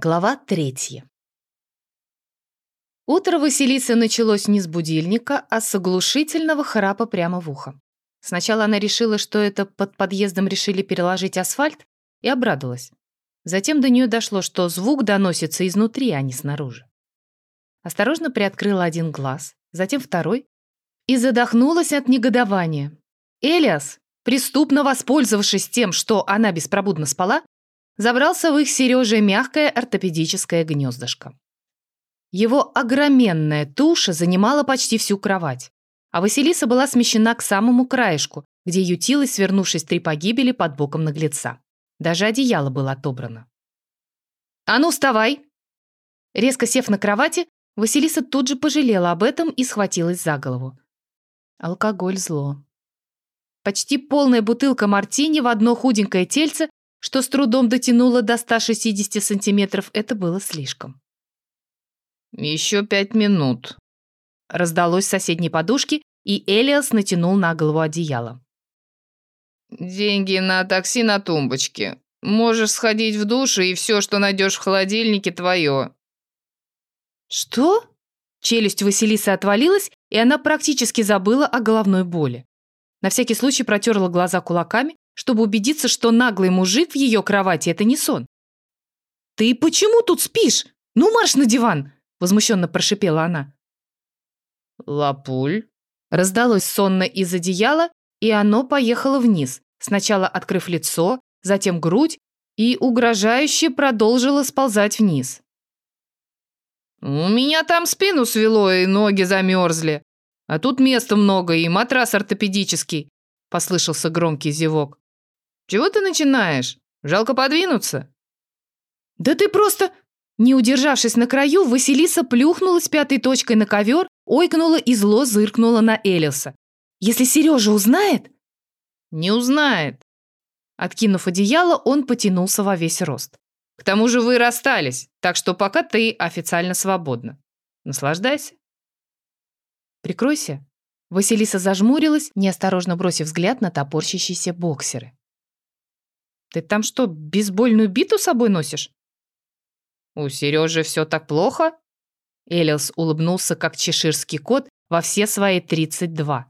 Глава третья. Утро Василисы началось не с будильника, а с оглушительного храпа прямо в ухо. Сначала она решила, что это под подъездом решили переложить асфальт, и обрадовалась. Затем до нее дошло, что звук доносится изнутри, а не снаружи. Осторожно приоткрыла один глаз, затем второй, и задохнулась от негодования. Элиас, преступно воспользовавшись тем, что она беспробудно спала, забрался в их Сереже мягкое ортопедическое гнездышко. Его огроменная туша занимала почти всю кровать, а Василиса была смещена к самому краешку, где ютилась, свернувшись три погибели под боком наглеца. Даже одеяло было отобрано. «А ну, вставай!» Резко сев на кровати, Василиса тут же пожалела об этом и схватилась за голову. Алкоголь – зло. Почти полная бутылка мартини в одно худенькое тельце что с трудом дотянуло до 160 сантиметров, это было слишком. «Еще пять минут», — раздалось с соседней подушки, и Элиас натянул на голову одеяло. «Деньги на такси на тумбочке. Можешь сходить в душ, и все, что найдешь в холодильнике, твое». «Что?» Челюсть Василисы отвалилась, и она практически забыла о головной боли. На всякий случай протерла глаза кулаками, чтобы убедиться, что наглый мужик в ее кровати – это не сон. «Ты почему тут спишь? Ну, марш на диван!» – возмущенно прошипела она. «Лапуль?» Раздалось сонно из одеяла, и оно поехало вниз, сначала открыв лицо, затем грудь, и угрожающе продолжило сползать вниз. «У меня там спину свело, и ноги замерзли. А тут места много, и матрас ортопедический», – послышался громкий зевок. Чего ты начинаешь? Жалко подвинуться?» «Да ты просто...» Не удержавшись на краю, Василиса плюхнулась пятой точкой на ковер, ойкнула и зло зыркнула на Элиса. «Если Сережа узнает...» «Не узнает». Откинув одеяло, он потянулся во весь рост. «К тому же вы расстались, так что пока ты официально свободна. Наслаждайся». «Прикройся». Василиса зажмурилась, неосторожно бросив взгляд на топорщащиеся боксеры. Ты там что, бейсбольную биту с собой носишь?» «У Сережи все так плохо?» Элиас улыбнулся, как чеширский кот, во все свои 32.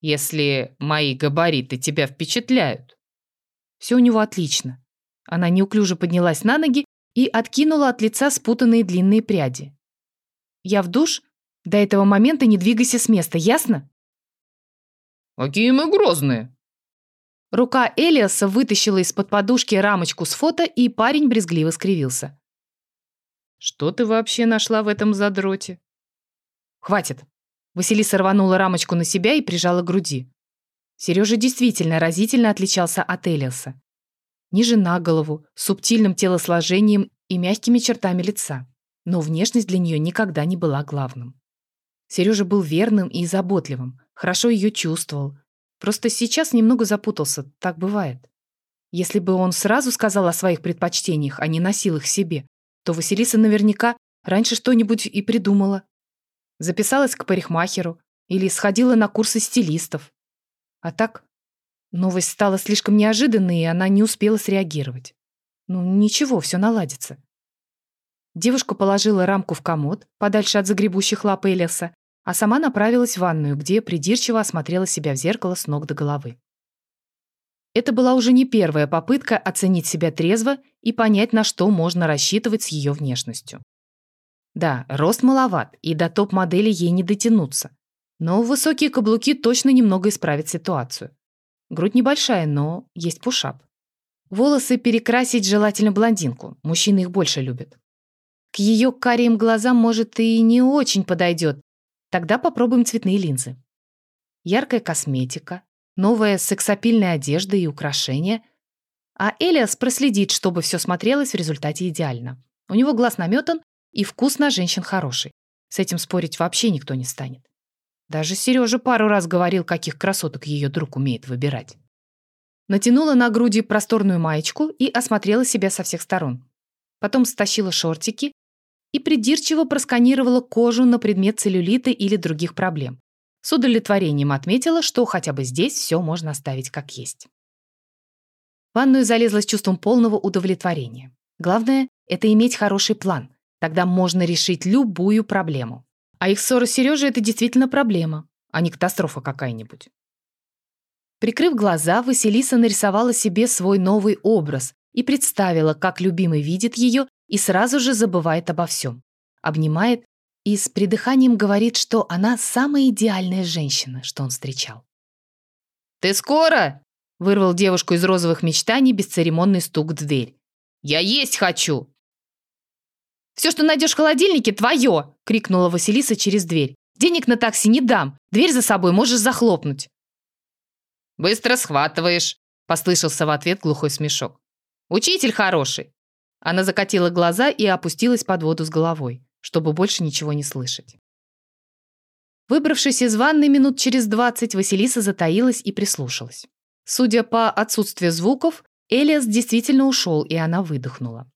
«Если мои габариты тебя впечатляют». «Все у него отлично». Она неуклюже поднялась на ноги и откинула от лица спутанные длинные пряди. «Я в душ? До этого момента не двигайся с места, ясно?» «Какие мы грозные!» Рука Элиаса вытащила из-под подушки рамочку с фото, и парень брезгливо скривился. «Что ты вообще нашла в этом задроте?» «Хватит!» Василиса рванула рамочку на себя и прижала к груди. Сережа действительно разительно отличался от Элиаса. Ниже на голову, с субтильным телосложением и мягкими чертами лица. Но внешность для нее никогда не была главным. Сережа был верным и заботливым, хорошо ее чувствовал, Просто сейчас немного запутался, так бывает. Если бы он сразу сказал о своих предпочтениях, а не носил их себе, то Василиса наверняка раньше что-нибудь и придумала. Записалась к парикмахеру или сходила на курсы стилистов. А так, новость стала слишком неожиданной, и она не успела среагировать. Ну, ничего, все наладится. Девушка положила рамку в комод, подальше от загребущих лап Элиаса, а сама направилась в ванную, где придирчиво осмотрела себя в зеркало с ног до головы. Это была уже не первая попытка оценить себя трезво и понять, на что можно рассчитывать с ее внешностью. Да, рост маловат, и до топ-модели ей не дотянуться. Но высокие каблуки точно немного исправят ситуацию. Грудь небольшая, но есть пушап. Волосы перекрасить желательно блондинку, мужчины их больше любят. К ее карим глазам, может, и не очень подойдет, Тогда попробуем цветные линзы. Яркая косметика, новая сексапильная одежда и украшения. А Элиас проследит, чтобы все смотрелось в результате идеально. У него глаз наметан, и вкус на женщин хороший. С этим спорить вообще никто не станет. Даже Сережа пару раз говорил, каких красоток ее друг умеет выбирать. Натянула на груди просторную маечку и осмотрела себя со всех сторон. Потом стащила шортики и придирчиво просканировала кожу на предмет целлюлита или других проблем. С удовлетворением отметила, что хотя бы здесь все можно оставить как есть. В ванную залезла с чувством полного удовлетворения. Главное, это иметь хороший план. Тогда можно решить любую проблему. А их ссора с Сережей – это действительно проблема, а не катастрофа какая-нибудь. Прикрыв глаза, Василиса нарисовала себе свой новый образ и представила, как любимый видит ее и сразу же забывает обо всем. Обнимает и с придыханием говорит, что она самая идеальная женщина, что он встречал. «Ты скоро?» – вырвал девушку из розовых мечтаний бесцеремонный стук в дверь. «Я есть хочу!» «Все, что найдешь в холодильнике, твое!» – крикнула Василиса через дверь. «Денег на такси не дам. Дверь за собой можешь захлопнуть». «Быстро схватываешь», – послышался в ответ глухой смешок. «Учитель хороший». Она закатила глаза и опустилась под воду с головой, чтобы больше ничего не слышать. Выбравшись из ванны минут через двадцать, Василиса затаилась и прислушалась. Судя по отсутствию звуков, Элиас действительно ушел, и она выдохнула.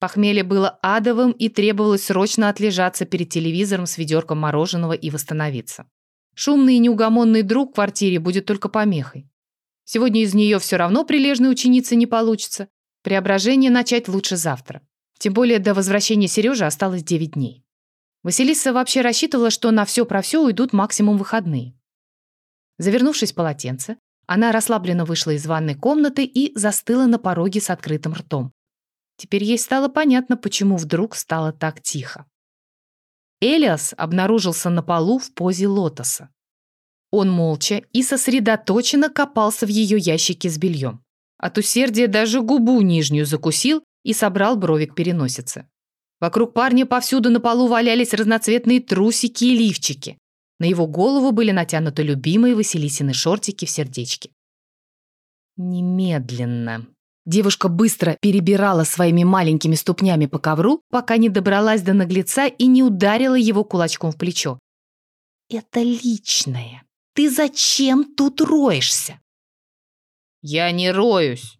Похмелье было адовым и требовалось срочно отлежаться перед телевизором с ведерком мороженого и восстановиться. Шумный и неугомонный друг в квартире будет только помехой. Сегодня из нее все равно прилежной ученицы не получится. Преображение начать лучше завтра. Тем более до возвращения Сережи осталось 9 дней. Василиса вообще рассчитывала, что на все про все уйдут максимум выходные. Завернувшись в полотенце, она расслабленно вышла из ванной комнаты и застыла на пороге с открытым ртом, Теперь ей стало понятно, почему вдруг стало так тихо. Элиас обнаружился на полу в позе лотоса. Он молча и сосредоточенно копался в ее ящике с бельем. От усердия даже губу нижнюю закусил и собрал бровик переносицы. Вокруг парня повсюду на полу валялись разноцветные трусики и лифчики. На его голову были натянуты любимые Василисины шортики в сердечке. «Немедленно», Девушка быстро перебирала своими маленькими ступнями по ковру, пока не добралась до наглеца и не ударила его кулачком в плечо. «Это личное. Ты зачем тут роешься?» «Я не роюсь».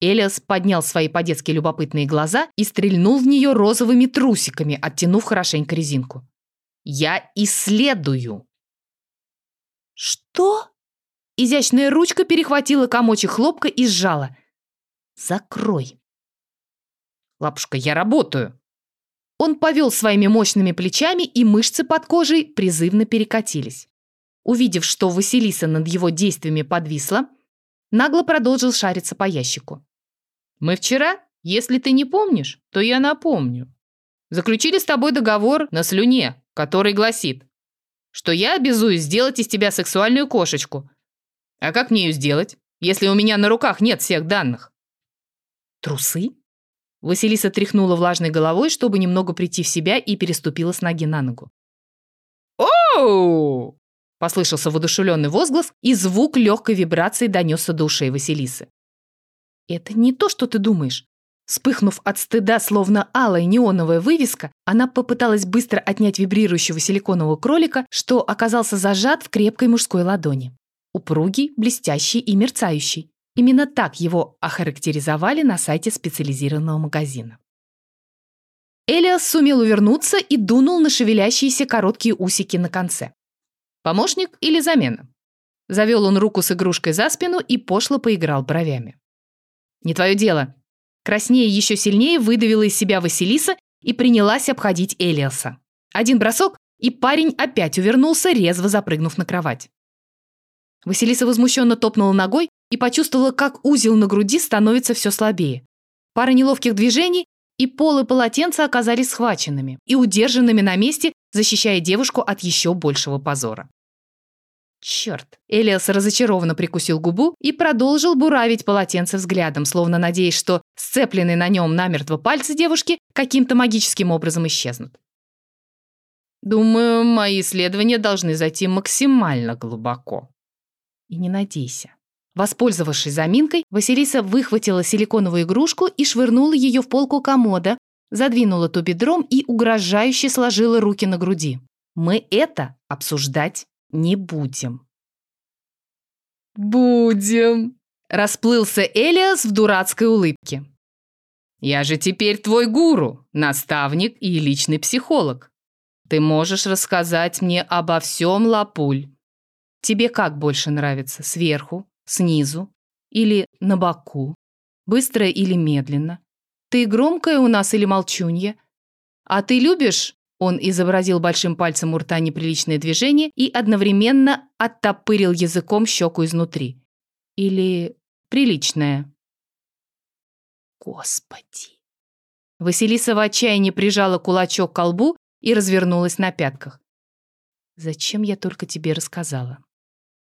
Элиас поднял свои по-детски любопытные глаза и стрельнул в нее розовыми трусиками, оттянув хорошенько резинку. «Я исследую». «Что?» Изящная ручка перехватила комочек хлопка и сжала – Закрой. Лапушка, я работаю. Он повел своими мощными плечами, и мышцы под кожей призывно перекатились. Увидев, что Василиса над его действиями подвисла, нагло продолжил шариться по ящику. «Мы вчера, если ты не помнишь, то я напомню. Заключили с тобой договор на слюне, который гласит, что я обязуюсь сделать из тебя сексуальную кошечку. А как мне ее сделать, если у меня на руках нет всех данных? «Трусы?» Василиса тряхнула влажной головой, чтобы немного прийти в себя, и переступила с ноги на ногу. «Оу!» Послышался воодушевленный возглас, и звук легкой вибрации донесся до ушей Василисы. «Это не то, что ты думаешь». Вспыхнув от стыда, словно алая неоновая вывеска, она попыталась быстро отнять вибрирующего силиконового кролика, что оказался зажат в крепкой мужской ладони. Упругий, блестящий и мерцающий. Именно так его охарактеризовали на сайте специализированного магазина. Элиас сумел увернуться и дунул на шевелящиеся короткие усики на конце. Помощник или замена? Завел он руку с игрушкой за спину и пошло поиграл бровями. «Не твое дело». Краснее еще сильнее выдавила из себя Василиса и принялась обходить Элиаса. Один бросок, и парень опять увернулся, резво запрыгнув на кровать. Василиса возмущенно топнула ногой и почувствовала, как узел на груди становится все слабее. Пара неловких движений, и полы полотенца оказались схваченными и удержанными на месте, защищая девушку от еще большего позора. Черт! Элиас разочарованно прикусил губу и продолжил буравить полотенце взглядом, словно надеясь, что сцепленные на нем намертво пальцы девушки каким-то магическим образом исчезнут. Думаю, мои исследования должны зайти максимально глубоко. И не надейся. Воспользовавшись заминкой, Василиса выхватила силиконовую игрушку и швырнула ее в полку комода, задвинула ту бедром и угрожающе сложила руки на груди. «Мы это обсуждать не будем». «Будем», – расплылся Элиас в дурацкой улыбке. «Я же теперь твой гуру, наставник и личный психолог. Ты можешь рассказать мне обо всем, Лапуль». «Тебе как больше нравится, сверху снизу или на боку, быстро или медленно. ты громкая у нас или молчунья? А ты любишь он изобразил большим пальцем у рта неприличное движение и одновременно оттопырил языком щеку изнутри. Или приличное. Господи. Василиса в отчаянии прижала кулачок к колбу и развернулась на пятках. «Зачем я только тебе рассказала?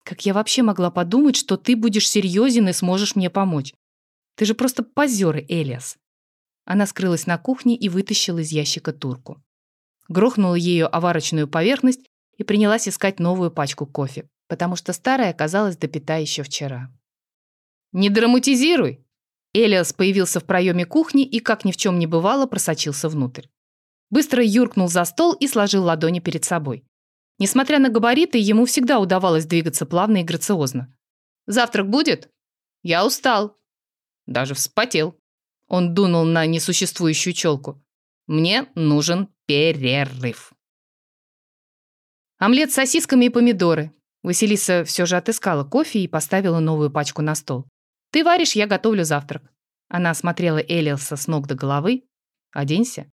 Как я вообще могла подумать, что ты будешь серьезен и сможешь мне помочь? Ты же просто позер, Элиас». Она скрылась на кухне и вытащила из ящика турку грохнула ею оварочную поверхность и принялась искать новую пачку кофе, потому что старая оказалась допита еще вчера. «Не драматизируй!» Элиас появился в проеме кухни и, как ни в чем не бывало, просочился внутрь. Быстро юркнул за стол и сложил ладони перед собой. Несмотря на габариты, ему всегда удавалось двигаться плавно и грациозно. «Завтрак будет?» «Я устал». Даже вспотел. Он дунул на несуществующую челку. «Мне нужен перерыв. Омлет с сосисками и помидоры. Василиса все же отыскала кофе и поставила новую пачку на стол. «Ты варишь, я готовлю завтрак». Она осмотрела Элиаса с ног до головы. «Оденься».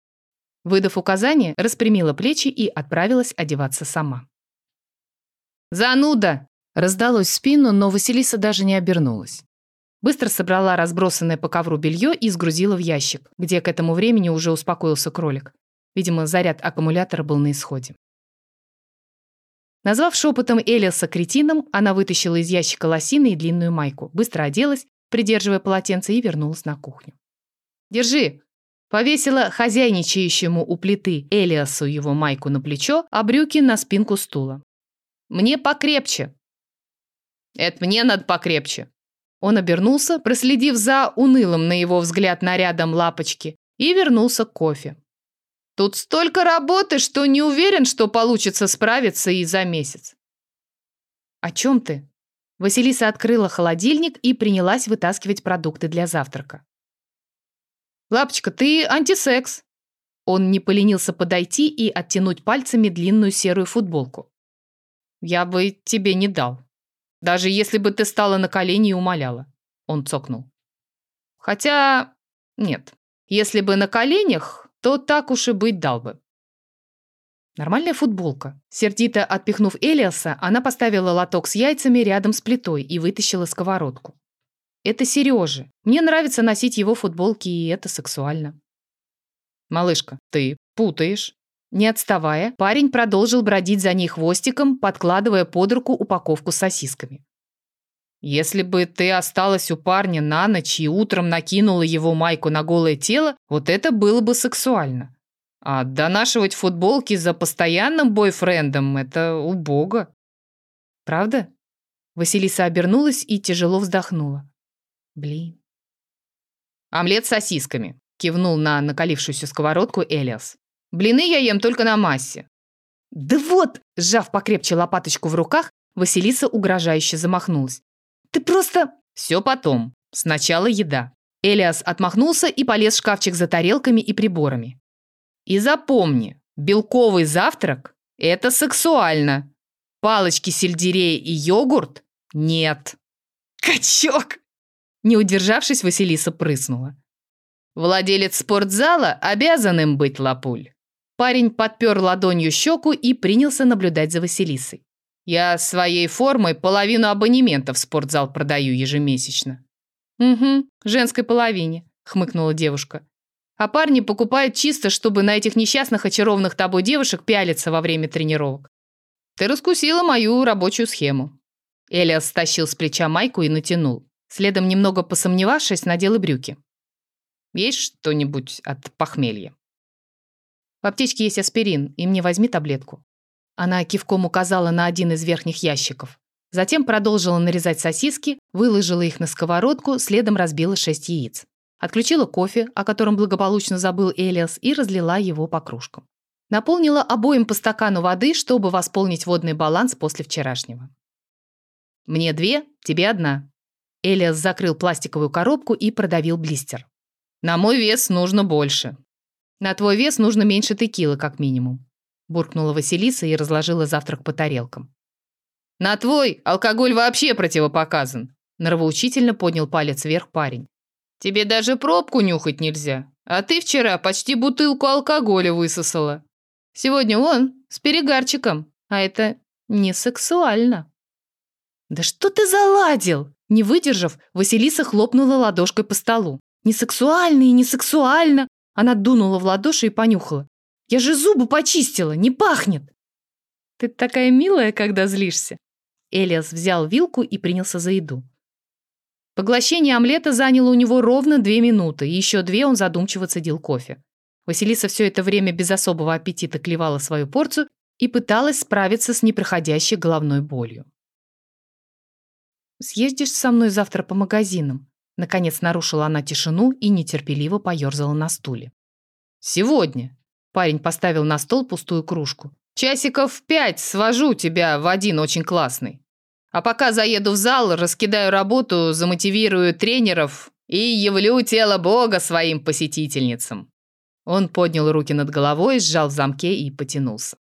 Выдав указание, распрямила плечи и отправилась одеваться сама. «Зануда!» Раздалось в спину, но Василиса даже не обернулась. Быстро собрала разбросанное по ковру белье и сгрузила в ящик, где к этому времени уже успокоился кролик. Видимо, заряд аккумулятора был на исходе. Назвав шепотом Элиаса кретином, она вытащила из ящика лосины и длинную майку, быстро оделась, придерживая полотенце, и вернулась на кухню. «Держи!» Повесила хозяйничающему у плиты Элиасу его майку на плечо, а брюки на спинку стула. «Мне покрепче!» «Это мне надо покрепче!» Он обернулся, проследив за унылым на его взгляд нарядом лапочки, и вернулся к кофе. Тут столько работы, что не уверен, что получится справиться и за месяц. О чем ты? Василиса открыла холодильник и принялась вытаскивать продукты для завтрака. «Лапочка, ты антисекс!» Он не поленился подойти и оттянуть пальцами длинную серую футболку. «Я бы тебе не дал. Даже если бы ты стала на колени и умоляла». Он цокнул. «Хотя... нет. Если бы на коленях, то так уж и быть дал бы. Нормальная футболка. Сердито отпихнув Элиаса, она поставила лоток с яйцами рядом с плитой и вытащила сковородку. Это Сережи. Мне нравится носить его футболки, и это сексуально. Малышка, ты путаешь. Не отставая, парень продолжил бродить за ней хвостиком, подкладывая под руку упаковку с сосисками. Если бы ты осталась у парня на ночь и утром накинула его майку на голое тело, вот это было бы сексуально. А донашивать футболки за постоянным бойфрендом – это убого. Правда? Василиса обернулась и тяжело вздохнула. Блин. Омлет с сосисками. Кивнул на накалившуюся сковородку Элиас. Блины я ем только на массе. Да вот, сжав покрепче лопаточку в руках, Василиса угрожающе замахнулась. Ты просто...» «Все потом. Сначала еда». Элиас отмахнулся и полез в шкафчик за тарелками и приборами. «И запомни, белковый завтрак – это сексуально. Палочки сельдерея и йогурт – нет». «Качок!» Не удержавшись, Василиса прыснула. «Владелец спортзала обязан им быть, Лапуль». Парень подпер ладонью щеку и принялся наблюдать за Василисой. Я своей формой половину абонементов в спортзал продаю ежемесячно. Угу, женской половине, хмыкнула девушка. А парни покупают чисто, чтобы на этих несчастных очарованных тобой девушек пялиться во время тренировок. Ты раскусила мою рабочую схему. Элиас стащил с плеча майку и натянул. Следом, немного посомневавшись, надел и брюки. Есть что-нибудь от похмелья? В аптечке есть аспирин, и мне возьми таблетку. Она кивком указала на один из верхних ящиков. Затем продолжила нарезать сосиски, выложила их на сковородку, следом разбила шесть яиц. Отключила кофе, о котором благополучно забыл Элиас, и разлила его по кружкам. Наполнила обоим по стакану воды, чтобы восполнить водный баланс после вчерашнего. «Мне две, тебе одна». Элиас закрыл пластиковую коробку и продавил блистер. «На мой вес нужно больше. На твой вес нужно меньше текилы, как минимум буркнула Василиса и разложила завтрак по тарелкам. «На твой алкоголь вообще противопоказан!» Нравоучительно поднял палец вверх парень. «Тебе даже пробку нюхать нельзя. А ты вчера почти бутылку алкоголя высосала. Сегодня он с перегарчиком, а это не сексуально». «Да что ты заладил?» Не выдержав, Василиса хлопнула ладошкой по столу. «Не сексуально и не сексуально!» Она дунула в ладоши и понюхала. «Я же зубы почистила, не пахнет!» «Ты такая милая, когда злишься!» Элиас взял вилку и принялся за еду. Поглощение омлета заняло у него ровно две минуты, и еще две он задумчиво цедил кофе. Василиса все это время без особого аппетита клевала свою порцию и пыталась справиться с непроходящей головной болью. «Съездишь со мной завтра по магазинам?» Наконец нарушила она тишину и нетерпеливо поерзала на стуле. «Сегодня!» Парень поставил на стол пустую кружку. «Часиков в пять свожу тебя в один очень классный. А пока заеду в зал, раскидаю работу, замотивирую тренеров и явлю тело Бога своим посетительницам». Он поднял руки над головой, сжал в замке и потянулся.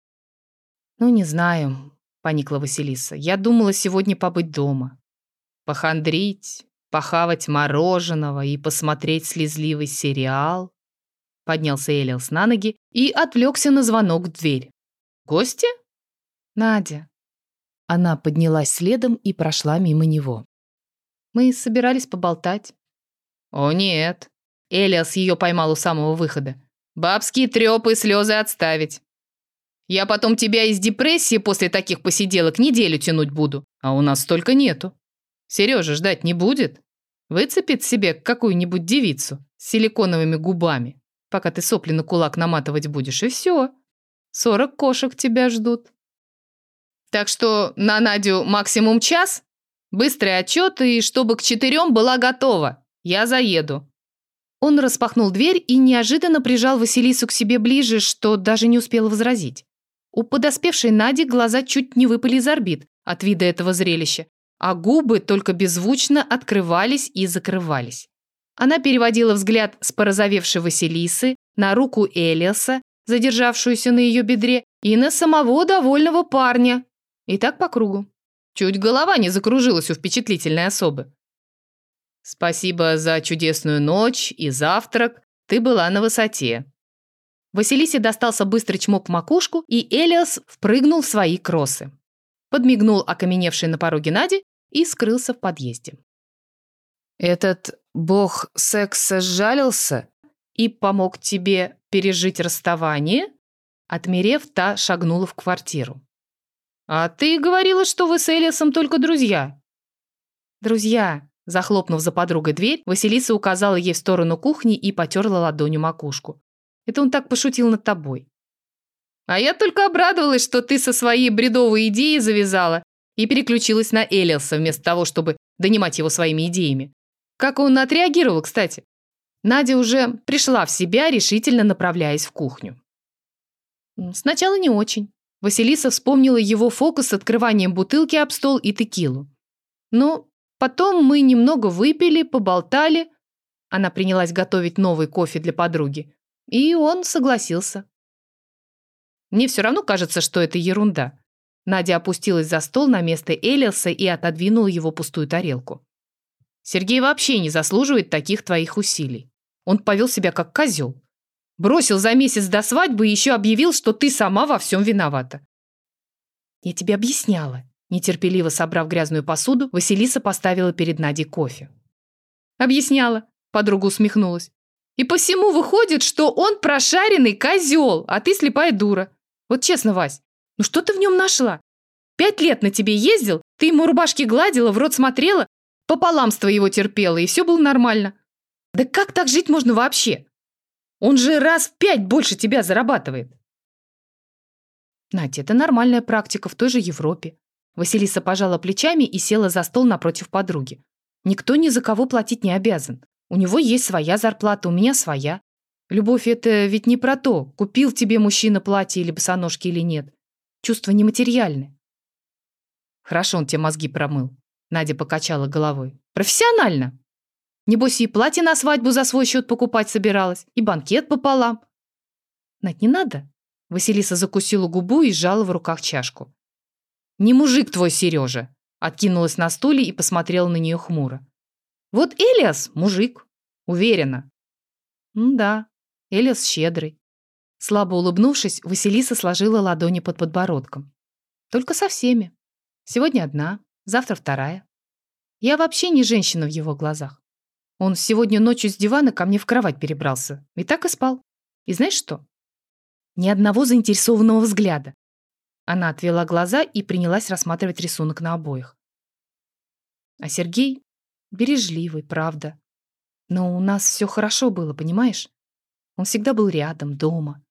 «Ну, не знаю», — поникла Василиса. «Я думала сегодня побыть дома похандрить, похавать мороженого и посмотреть слезливый сериал. Поднялся Элиас на ноги и отвлекся на звонок в дверь. «Гости?» «Надя». Она поднялась следом и прошла мимо него. «Мы собирались поболтать». «О, нет». Элиас ее поймал у самого выхода. «Бабские трепы и слезы отставить. Я потом тебя из депрессии после таких посиделок неделю тянуть буду, а у нас столько нету». Сережа ждать не будет? Выцепит себе какую-нибудь девицу с силиконовыми губами, пока ты сопли на кулак наматывать будешь, и все. Сорок кошек тебя ждут. Так что на Надю максимум час, быстрый отчет и чтобы к четырем была готова. Я заеду. Он распахнул дверь и неожиданно прижал Василису к себе ближе, что даже не успел возразить. У подоспевшей Нади глаза чуть не выпали из орбит от вида этого зрелища, а губы только беззвучно открывались и закрывались. Она переводила взгляд с порозовевшей Василисы на руку Элиаса, задержавшуюся на ее бедре, и на самого довольного парня. И так по кругу. Чуть голова не закружилась у впечатлительной особы. «Спасибо за чудесную ночь и завтрак. Ты была на высоте». Василисе достался быстрый чмок в макушку, и Элиас впрыгнул в свои кроссы. Подмигнул окаменевший на пороге Наде и скрылся в подъезде. «Этот бог секса сжалился и помог тебе пережить расставание?» Отмерев, та шагнула в квартиру. «А ты говорила, что вы с Элиасом только друзья». «Друзья», Захлопнув за подругой дверь, Василиса указала ей в сторону кухни и потерла ладонью макушку. «Это он так пошутил над тобой». «А я только обрадовалась, что ты со своей бредовой идеей завязала и переключилась на Элиаса вместо того, чтобы донимать его своими идеями. Как он отреагировал, кстати? Надя уже пришла в себя, решительно направляясь в кухню. Сначала не очень. Василиса вспомнила его фокус с открыванием бутылки об стол и текилу. Но потом мы немного выпили, поболтали. Она принялась готовить новый кофе для подруги. И он согласился. Мне все равно кажется, что это ерунда. Надя опустилась за стол на место Элиаса и отодвинула его пустую тарелку. «Сергей вообще не заслуживает таких твоих усилий. Он повел себя как козел. Бросил за месяц до свадьбы и еще объявил, что ты сама во всем виновата». «Я тебе объясняла». Нетерпеливо собрав грязную посуду, Василиса поставила перед Надей кофе. «Объясняла», — подруга усмехнулась. «И по всему выходит, что он прошаренный козел, а ты слепая дура. Вот честно, Вась, ну что ты в нем нашла? Пять лет на тебе ездил, ты ему рубашки гладила, в рот смотрела, пополамство его терпела, и все было нормально. Да как так жить можно вообще? Он же раз в пять больше тебя зарабатывает. Надя, это нормальная практика в той же Европе. Василиса пожала плечами и села за стол напротив подруги. Никто ни за кого платить не обязан. У него есть своя зарплата, у меня своя. Любовь — это ведь не про то, купил тебе мужчина платье или босоножки или нет. Чувства нематериальны. Хорошо он тебе мозги промыл. Надя покачала головой. Профессионально. Небось и платье на свадьбу за свой счет покупать собиралась, и банкет пополам. Надь, не надо. Василиса закусила губу и сжала в руках чашку. «Не мужик твой, Сережа!» Откинулась на стуле и посмотрела на нее хмуро. «Вот Элиас – мужик. Уверена». «Да», Элиас щедрый. Слабо улыбнувшись, Василиса сложила ладони под подбородком. Только со всеми. Сегодня одна, завтра вторая. Я вообще не женщина в его глазах. Он сегодня ночью с дивана ко мне в кровать перебрался. И так и спал. И знаешь что? Ни одного заинтересованного взгляда. Она отвела глаза и принялась рассматривать рисунок на обоих. А Сергей бережливый, правда. Но у нас все хорошо было, понимаешь? Он всегда был рядом, дома.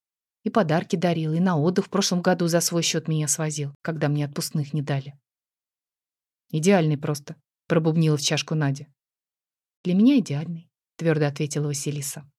И подарки дарил, и на отдых в прошлом году за свой счет меня свозил, когда мне отпускных не дали. Идеальный просто, пробубнила в чашку Надя. Для меня идеальный, твердо ответила Василиса.